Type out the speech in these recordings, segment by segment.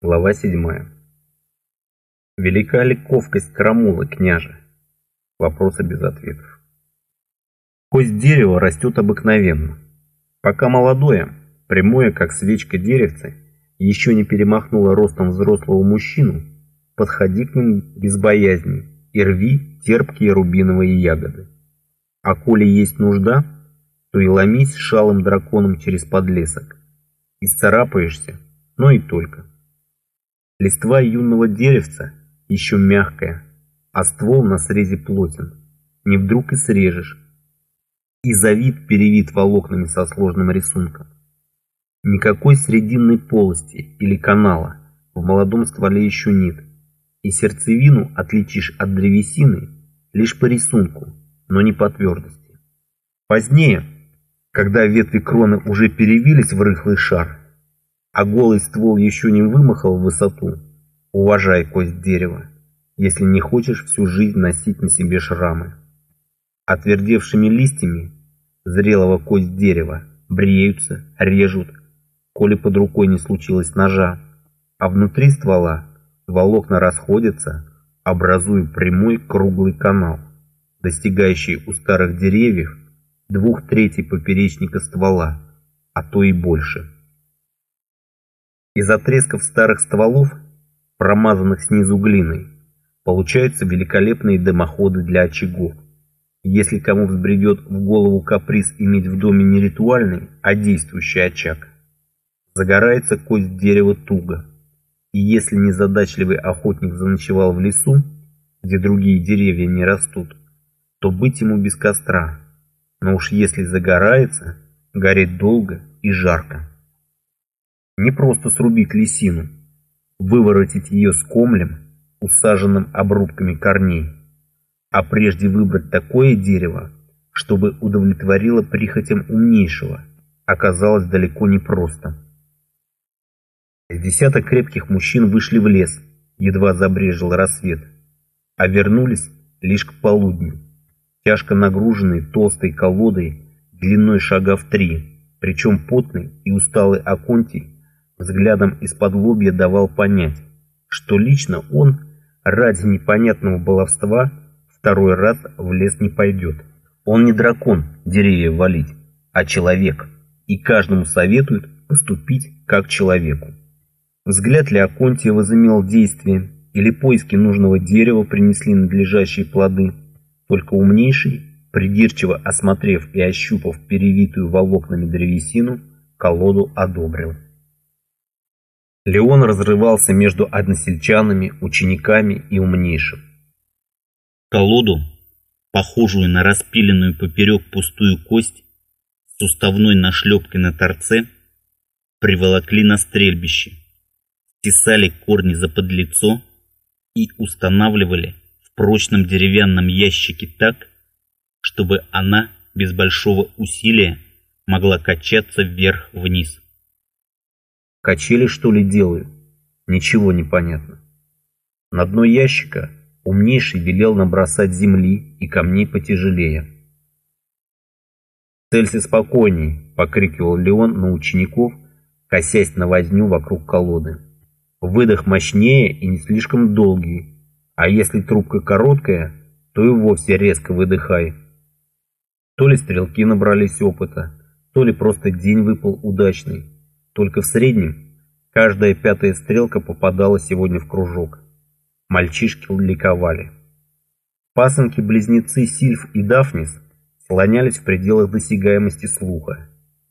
Глава 7. Велика ли ковкость крамулы, княже? Вопросы без ответов. Кость дерева растет обыкновенно. Пока молодое, прямое, как свечка деревце, еще не перемахнуло ростом взрослого мужчину, подходи к нему без боязни и рви терпкие рубиновые ягоды. А коли есть нужда, то и ломись шалым драконом через подлесок. Исцарапаешься, но и только. Листва юного деревца еще мягкая, а ствол на срезе плотен. Не вдруг и срежешь. И завид перевит волокнами со сложным рисунком. Никакой срединной полости или канала в молодом стволе еще нет. И сердцевину отличишь от древесины лишь по рисунку, но не по твердости. Позднее, когда ветви кроны уже перевились в рыхлый шар, а голый ствол еще не вымахал в высоту, уважай кость дерева, если не хочешь всю жизнь носить на себе шрамы. Отвердевшими листьями зрелого кость дерева бреются, режут, коли под рукой не случилось ножа, а внутри ствола волокна расходятся, образуя прямой круглый канал, достигающий у старых деревьев двух третей поперечника ствола, а то и больше. Из отрезков старых стволов, промазанных снизу глиной, получаются великолепные дымоходы для очагов. Если кому взбредет в голову каприз иметь в доме не ритуальный, а действующий очаг, загорается кость дерева туго. И если незадачливый охотник заночевал в лесу, где другие деревья не растут, то быть ему без костра. Но уж если загорается, горит долго и жарко. Не просто срубить лисину, выворотить ее с комлем, усаженным обрубками корней, а прежде выбрать такое дерево, чтобы удовлетворило прихотям умнейшего, оказалось далеко не просто. С десяток крепких мужчин вышли в лес, едва забрежил рассвет, а вернулись лишь к полудню, тяжко нагруженные толстой колодой длиной шага в три, причем потный и усталый Аконтий взглядом из-под лобья давал понять, что лично он ради непонятного баловства второй раз в лес не пойдет. Он не дракон деревья валить, а человек, и каждому советует поступить как человеку. Взгляд Леоконтия возымел действие, или поиски нужного дерева принесли надлежащие плоды, только умнейший, придирчиво осмотрев и ощупав перевитую волокнами древесину, колоду одобрил. Леон разрывался между односельчанами, учениками и умнейшим. Колоду, похожую на распиленную поперек пустую кость, с уставной нашлепкой на торце, приволокли на стрельбище, стесали корни за подлицо и устанавливали в прочном деревянном ящике так, чтобы она без большого усилия могла качаться вверх-вниз. Качели, что ли, делаю? Ничего не понятно. На дно ящика умнейший велел набросать земли и камней потяжелее. «Целься спокойней!» — покрикивал Леон на учеников, косясь на возню вокруг колоды. «Выдох мощнее и не слишком долгий, а если трубка короткая, то и вовсе резко выдыхай». То ли стрелки набрались опыта, то ли просто день выпал удачный. Только в среднем каждая пятая стрелка попадала сегодня в кружок. Мальчишки ликовали. Пасынки-близнецы Сильф и Дафнис слонялись в пределах досягаемости слуха,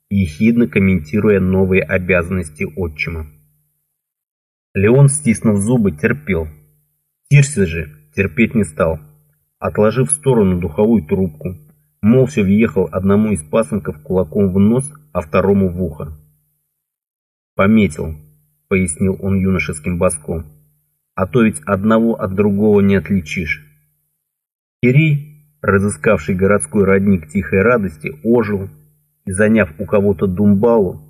ехидно комментируя новые обязанности отчима. Леон, стиснув зубы, терпел. Тирси же терпеть не стал. Отложив в сторону духовую трубку, молча въехал одному из пасынков кулаком в нос, а второму в ухо. «Пометил», — пояснил он юношеским баском. «А то ведь одного от другого не отличишь». Кирей, разыскавший городской родник тихой радости, ожил и, заняв у кого-то думбалу,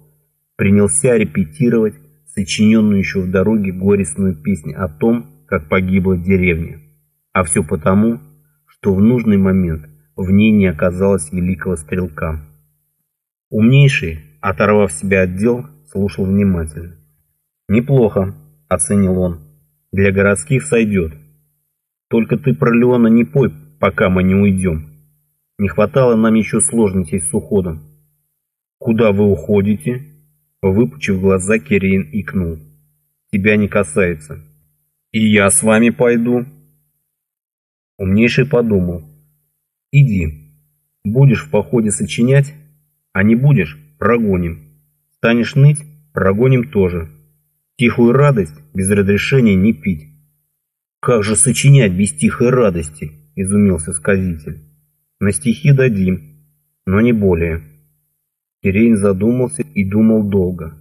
принялся репетировать сочиненную еще в дороге горестную песнь о том, как погибла деревня. А все потому, что в нужный момент в ней не оказалось великого стрелка. Умнейший, оторвав себя от дел, слушал внимательно. «Неплохо», оценил он. Для городских сойдет. Только ты про Леона не пой, пока мы не уйдем. Не хватало нам еще сложностей с уходом. Куда вы уходите? Выпучив глаза, Кирин икнул. Тебя не касается. И я с вами пойду. Умнейший подумал. Иди. Будешь в походе сочинять, а не будешь – прогоним. Станешь ныть – прогоним тоже. Тихую радость без разрешения не пить. Как же сочинять без тихой радости? Изумился сказитель. На стихи дадим, но не более. Кирейн задумался и думал долго.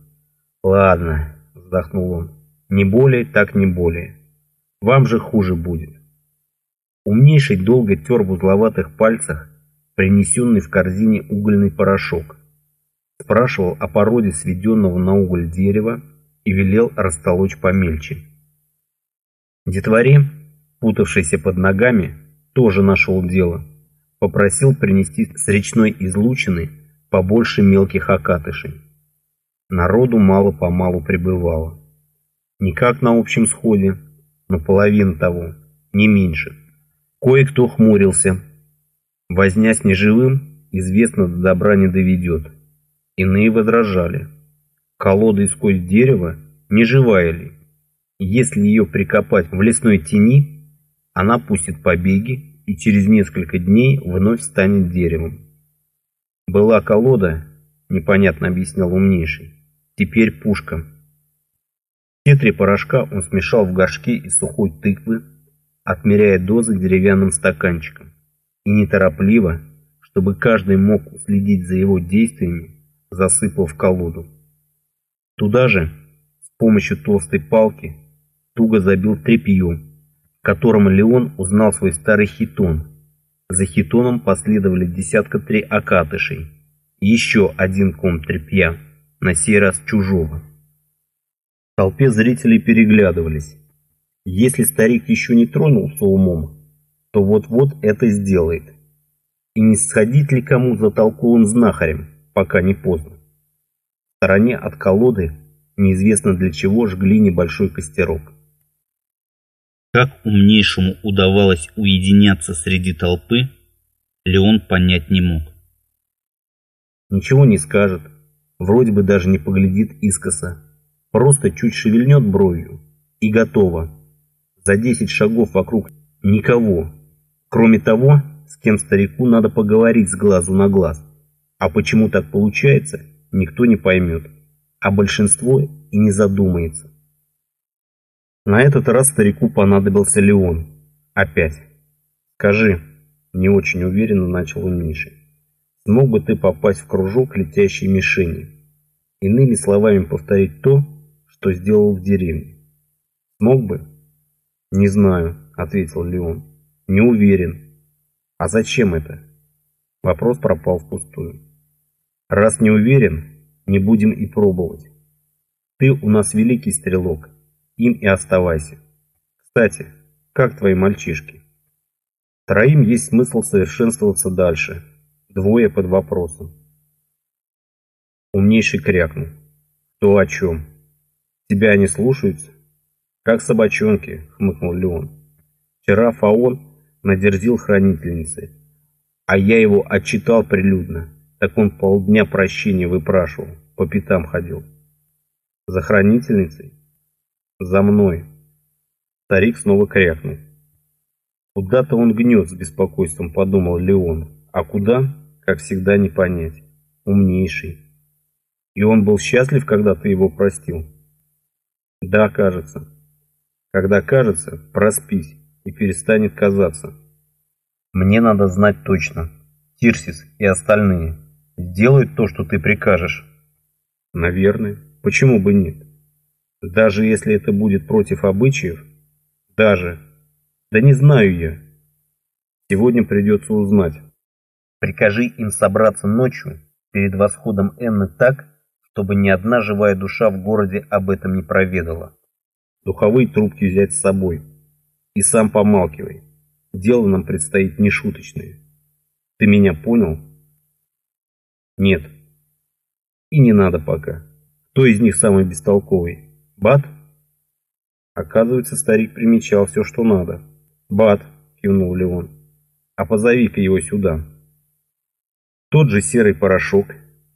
Ладно, вздохнул он. Не более, так не более. Вам же хуже будет. Умнейший долго тер в узловатых пальцах принесенный в корзине угольный порошок. Спрашивал о породе сведенного на уголь дерева и велел растолочь помельче. Детворе, путавшийся под ногами, тоже нашел дело. Попросил принести с речной излучины побольше мелких окатышей. Народу мало-помалу прибывало. Не как на общем сходе, но половина того, не меньше. Кое-кто хмурился. Возня с неживым, известно, до добра не доведет. Иные возражали. Колода из кость дерева не живая ли? Если ее прикопать в лесной тени, она пустит побеги и через несколько дней вновь станет деревом. Была колода, непонятно объяснял умнейший, теперь пушка. Все три порошка он смешал в горшке из сухой тыквы, отмеряя дозы деревянным стаканчиком. И неторопливо, чтобы каждый мог следить за его действиями, засыпал в колоду. Туда же, с помощью толстой палки, туго забил тряпье, в котором Леон узнал свой старый хитон. За хитоном последовали десятка три окатышей, еще один ком тряпья, на сей раз чужого. В толпе зрителей переглядывались. Если старик еще не тронулся умом, то вот-вот это сделает. И не сходить ли кому за толковым знахарем, пока не поздно. В стороне от колоды неизвестно для чего жгли небольшой костерок. Как умнейшему удавалось уединяться среди толпы, Леон понять не мог. Ничего не скажет, вроде бы даже не поглядит искоса, просто чуть шевельнет бровью и готово. За десять шагов вокруг никого, кроме того, с кем старику надо поговорить с глазу на глаз. А почему так получается, никто не поймет а большинство и не задумается. На этот раз старику понадобился Леон. Опять. «Скажи», — не очень уверенно начал он Миша, «смог бы ты попасть в кружок летящей мишени? Иными словами повторить то, что сделал в деревне. Смог бы?» «Не знаю», — ответил Леон. «Не уверен». «А зачем это?» Вопрос пропал впустую. «Раз не уверен, не будем и пробовать. Ты у нас великий стрелок, им и оставайся. Кстати, как твои мальчишки? Троим есть смысл совершенствоваться дальше, двое под вопросом. Умнейший крякнул. То о чем? Тебя они слушаются? Как собачонки, хмыкнул Леон. Вчера Фаон надерзил хранительницы, а я его отчитал прилюдно. Так он полдня прощения выпрашивал, по пятам ходил. За хранительницей? За мной. Старик снова крякнул. Куда-то он гнет с беспокойством, подумал Леон. А куда, как всегда, не понять. Умнейший. И он был счастлив, когда ты его простил? Да, кажется. Когда кажется, проспись и перестанет казаться. Мне надо знать точно. Тирсис и остальные сделают то, что ты прикажешь? Наверное. Почему бы нет? Даже если это будет против обычаев? Даже. Да не знаю я. Сегодня придется узнать. Прикажи им собраться ночью перед восходом Энны так, чтобы ни одна живая душа в городе об этом не проведала. Духовые трубки взять с собой. И сам помалкивай. Дело нам предстоит нешуточное. Ты меня понял? Нет. И не надо пока. Кто из них самый бестолковый? Бат? Оказывается, старик примечал все, что надо. «Бат!» — кивнул Леон. «А позови-ка его сюда». Тот же серый порошок,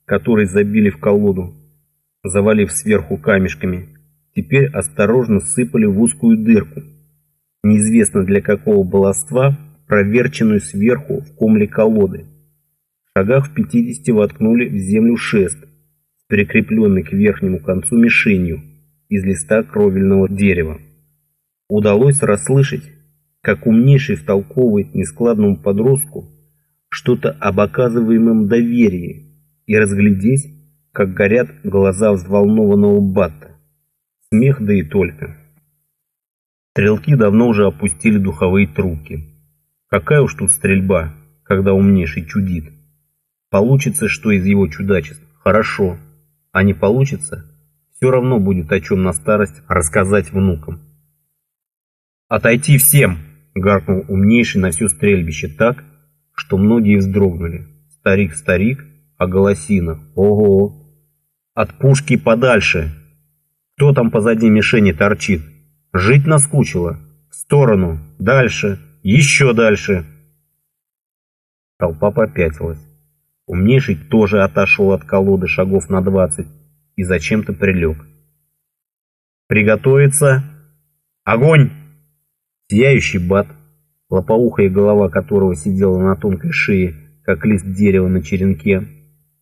который забили в колоду, завалив сверху камешками, теперь осторожно сыпали в узкую дырку, неизвестно для какого баловства, проверченную сверху в комле колоды. Шагах в пятидесяти воткнули в землю шест, прикрепленный к верхнему концу мишенью из листа кровельного дерева. Удалось расслышать, как умнейший втолковывает нескладному подростку что-то об оказываемом доверии и разглядеть, как горят глаза взволнованного Батта. Смех да и только. Стрелки давно уже опустили духовые трубки. Какая уж тут стрельба, когда умнейший чудит. Получится, что из его чудачеств. Хорошо. А не получится, все равно будет о чем на старость рассказать внукам. «Отойти всем!» — гаркнул умнейший на все стрельбище так, что многие вздрогнули. Старик-старик, а голосина. Ого! От пушки подальше! Кто там позади мишени торчит? Жить наскучило. В сторону, дальше, еще дальше. Толпа попятилась. Умнейший тоже отошел от колоды шагов на двадцать и зачем-то прилег. «Приготовиться! Огонь!» Сияющий бат, лопоухая голова которого сидела на тонкой шее, как лист дерева на черенке,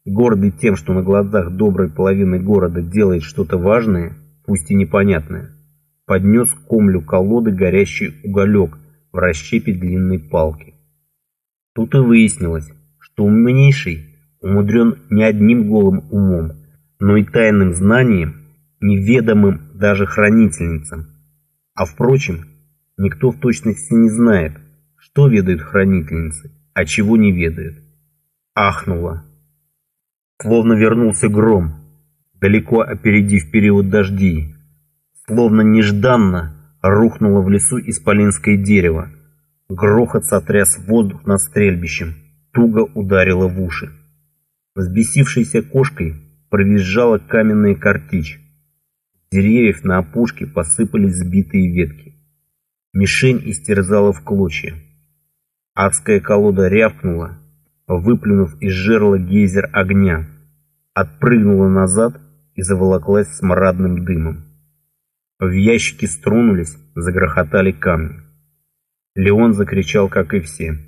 гордый тем, что на глазах доброй половины города делает что-то важное, пусть и непонятное, поднес комлю колоды горящий уголек в расщепе длинной палки. Тут и выяснилось, что умнейший умудрен не одним голым умом, но и тайным знанием, неведомым даже хранительницам. А впрочем, никто в точности не знает, что ведают хранительницы, а чего не ведают. Ахнула. Словно вернулся гром, далеко опередив период дождей, Словно нежданно рухнуло в лесу исполинское дерево. Грохот сотряс воздух над стрельбищем, туго ударило в уши. Взбесившейся кошкой провизжала каменная картечь. Деревьев на опушке посыпались сбитые ветки. Мишень истерзала в клочья. Адская колода рявкнула, выплюнув из жерла гейзер огня, отпрыгнула назад и заволоклась смрадным дымом. В ящике струнулись, загрохотали камни. Леон закричал, как и все.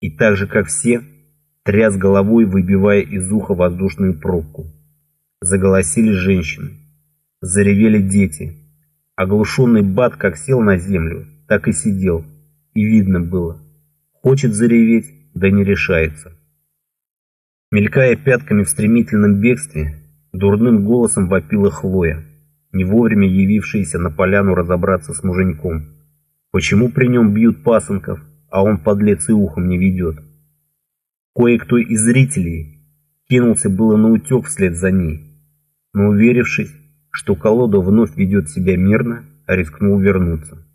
И так же, как все, тряс головой, выбивая из уха воздушную пробку. Заголосили женщины. Заревели дети. Оглушенный Бат как сел на землю, так и сидел. И видно было. Хочет зареветь, да не решается. Мелькая пятками в стремительном бегстве, дурным голосом вопила Хлоя не вовремя явившийся на поляну разобраться с муженьком. Почему при нем бьют пасынков, а он подлец и ухом не ведет? Кое-кто из зрителей кинулся было на утек вслед за ней, но уверившись, что колода вновь ведет себя мирно, рискнул вернуться.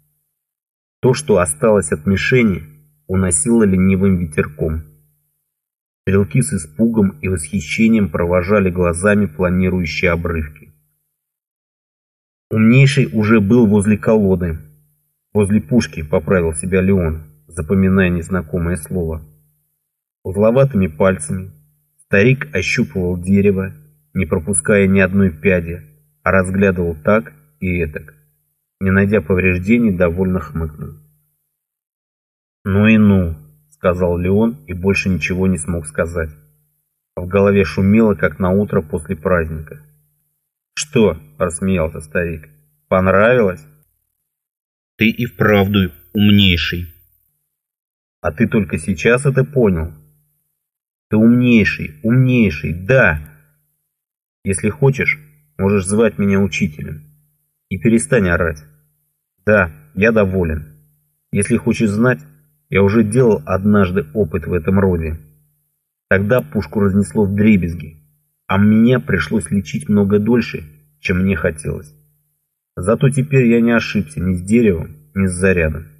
То, что осталось от мишени, уносило ленивым ветерком. Стрелки с испугом и восхищением провожали глазами планирующие обрывки. Умнейший уже был возле колоды. Возле пушки, поправил себя Леон, запоминая незнакомое слово. Узловатыми пальцами старик ощупывал дерево, не пропуская ни одной пяди, а разглядывал так и этак. Не найдя повреждений, довольно хмыкнул. «Ну и ну», — сказал Леон и больше ничего не смог сказать. В голове шумело, как на утро после праздника. «Что?» – рассмеялся старик. «Понравилось?» «Ты и вправду умнейший». «А ты только сейчас это понял?» «Ты умнейший, умнейший, да!» «Если хочешь, можешь звать меня учителем. И перестань орать. Да, я доволен. Если хочешь знать, я уже делал однажды опыт в этом роде. Тогда пушку разнесло в дребезги, а меня пришлось лечить много дольше, чем мне хотелось. Зато теперь я не ошибся ни с деревом, ни с зарядом.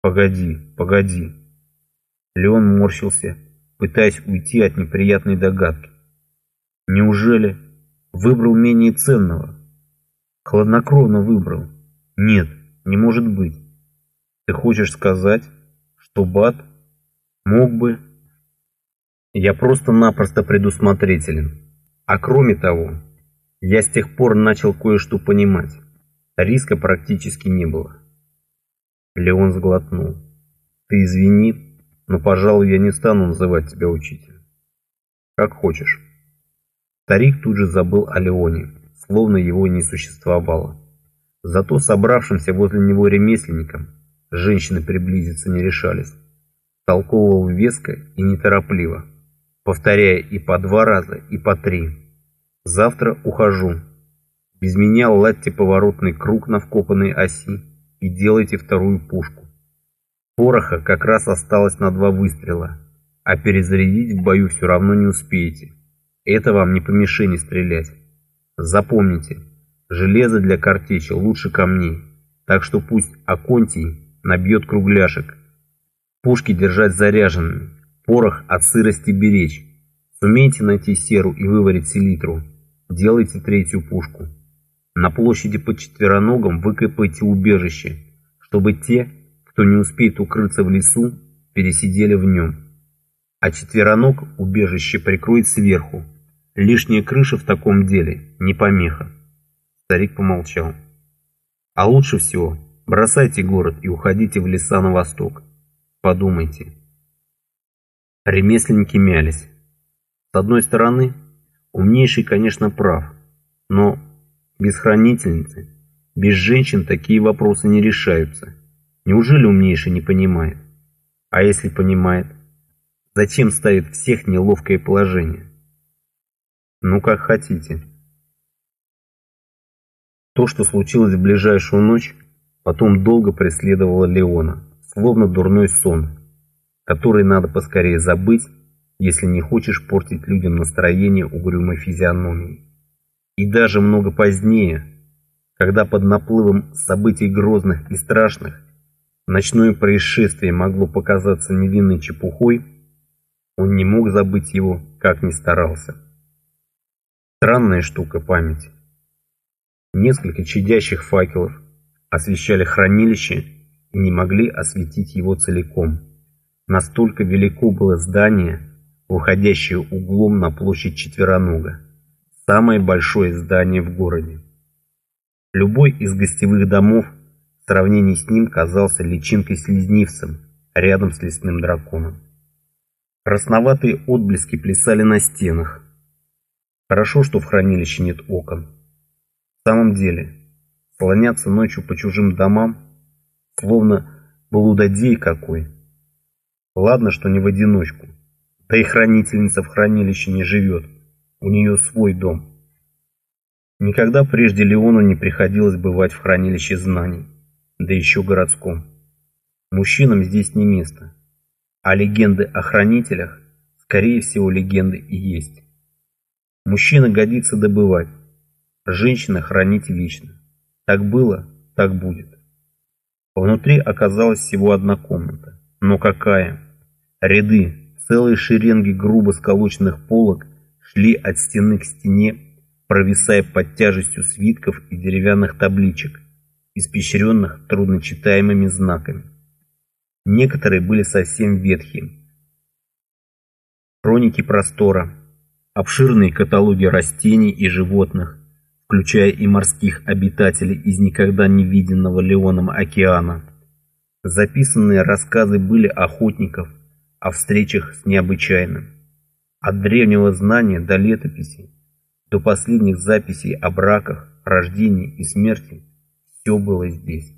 Погоди, погоди. Леон морщился, пытаясь уйти от неприятной догадки. Неужели выбрал менее ценного? Хладнокровно выбрал. Нет, не может быть. Ты хочешь сказать, что Бат мог бы... Я просто-напросто предусмотрителен. А кроме того, я с тех пор начал кое-что понимать. Риска практически не было. Леон сглотнул. Ты извини, но, пожалуй, я не стану называть тебя учителем. Как хочешь. Старик тут же забыл о Леоне, словно его не существовало. Зато собравшимся возле него ремесленникам женщины приблизиться не решались. Толковывал веско и неторопливо, повторяя и по два раза, и по три. «Завтра ухожу. Без меня ладьте поворотный круг на вкопанной оси и делайте вторую пушку. Пороха как раз осталось на два выстрела, а перезарядить в бою все равно не успеете. Это вам не по мишени стрелять. Запомните, железо для картечи лучше камней, так что пусть Аконтий набьет кругляшек. Пушки держать заряженными, порох от сырости беречь. Сумеете найти серу и выварить селитру, делайте третью пушку. На площади под четвероногом выкопайте убежище, чтобы те, кто не успеет укрыться в лесу, пересидели в нем. А четвероног убежище прикроет сверху. Лишняя крыша в таком деле не помеха. Старик помолчал. А лучше всего бросайте город и уходите в леса на восток. Подумайте. Ремесленники мялись. С одной стороны, умнейший, конечно, прав, но без хранительницы, без женщин такие вопросы не решаются. Неужели умнейший не понимает? А если понимает, зачем ставит всех неловкое положение? Ну, как хотите. То, что случилось в ближайшую ночь, потом долго преследовало Леона, словно дурной сон, который надо поскорее забыть, если не хочешь портить людям настроение угрюмой физиономией. И даже много позднее, когда под наплывом событий грозных и страшных ночное происшествие могло показаться невинной чепухой, он не мог забыть его, как ни старался. Странная штука памяти. Несколько чадящих факелов освещали хранилище и не могли осветить его целиком. Настолько велико было здание, выходящее углом на площадь Четверонога самое большое здание в городе. Любой из гостевых домов в сравнении с ним казался личинкой-слизнивцем рядом с лесным драконом. Красноватые отблески плясали на стенах. Хорошо, что в хранилище нет окон. В самом деле, слоняться ночью по чужим домам, словно блудодей какой. Ладно, что не в одиночку, да и хранительница в хранилище не живет у нее свой дом. Никогда прежде Леону не приходилось бывать в хранилище знаний, да еще городском. Мужчинам здесь не место, а легенды о хранителях, скорее всего, легенды и есть. Мужчина годится добывать, женщина хранить вечно. Так было, так будет. Внутри оказалась всего одна комната. Но какая? Ряды, целые шеренги грубо сколоченных полок – шли от стены к стене, провисая под тяжестью свитков и деревянных табличек, испещренных трудночитаемыми знаками. Некоторые были совсем ветхие. Хроники простора, обширные каталоги растений и животных, включая и морских обитателей из никогда не виденного Леоном океана. Записанные рассказы были охотников о встречах с необычайным. От древнего знания до летописи, до последних записей о браках, рождении и смерти, все было здесь.